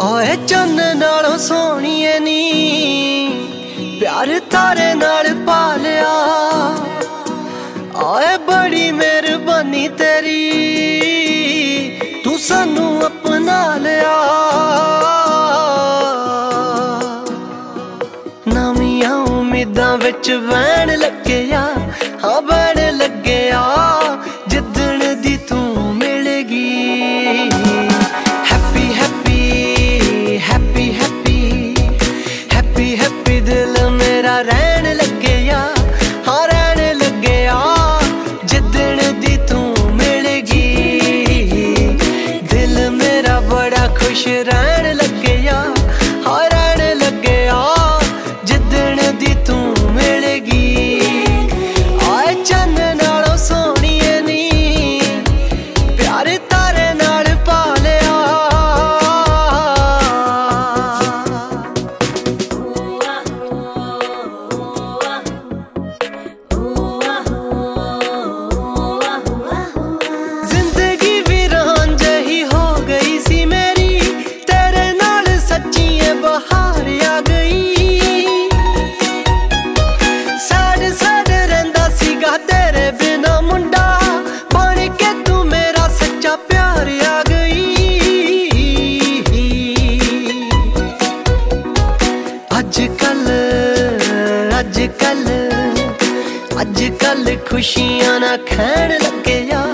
ਆਏ ਚੰਨ ਨਾਲੋਂ ਸੋਹਣੀਏ ਨੀ। ਪਿਆਰ ਤਾਰੇ ਨਾਲ ਪਾਲਿਆ। ਆਏ ਬੜੀ ਮਿਹਰਬਾਨੀ ਤੇਰੀ। ਤੂੰ ਸਾਨੂੰ ਆਪਣਾ ਲਿਆ। ਨਵੀਆਂ ਉਮੀਦਾਂ ਵਿੱਚ ਵਹਿਣ ਲੱਗਿਆ। ਹਾਂ ਬਹਾਰ ਗਈ। ਸੜ ਸੜ ਰਹਿੰਦਾ ਸੀਗਾ ਤੇਰੇ ਬਿਨਾ ਮੁੰਡਾ। ਬਣ ਕੇ ਮੇਰਾ ਸੱਚਾ ਪਿਆਰ ਗਈ। ਅੱਜ ਕੱਲ ਅੱਜ ਕੱਲ ਅੱਜ ਕੱਲ ਖੁਸ਼ੀਆਂ ਨਾ ਖੈਣ ਲੱਗਿਆ,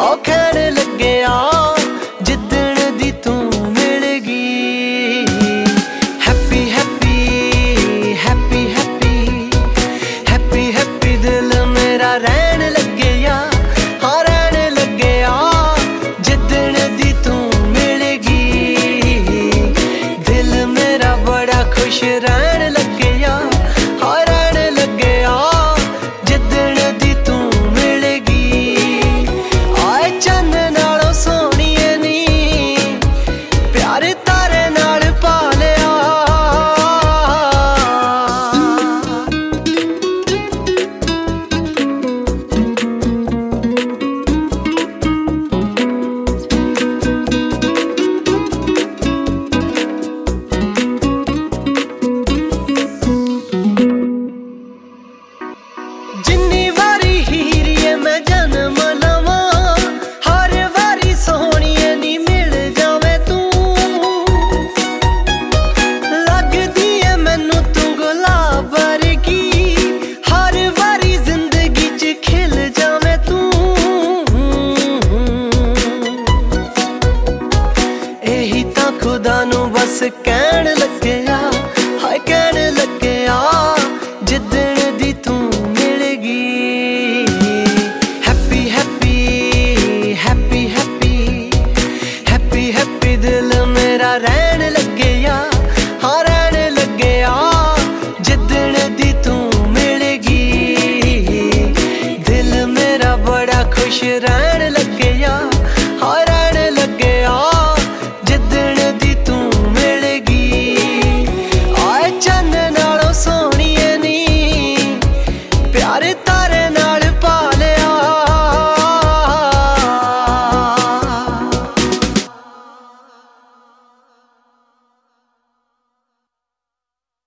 ਔ ਖੈਣ ਲੱਗਿਆ। खुश रह ਕਹਿਣ ਲੱਗਿਆ ਹਾਏ ਕਹਿਣ ਲੱਗਿਆ ਜਿੱਦਣ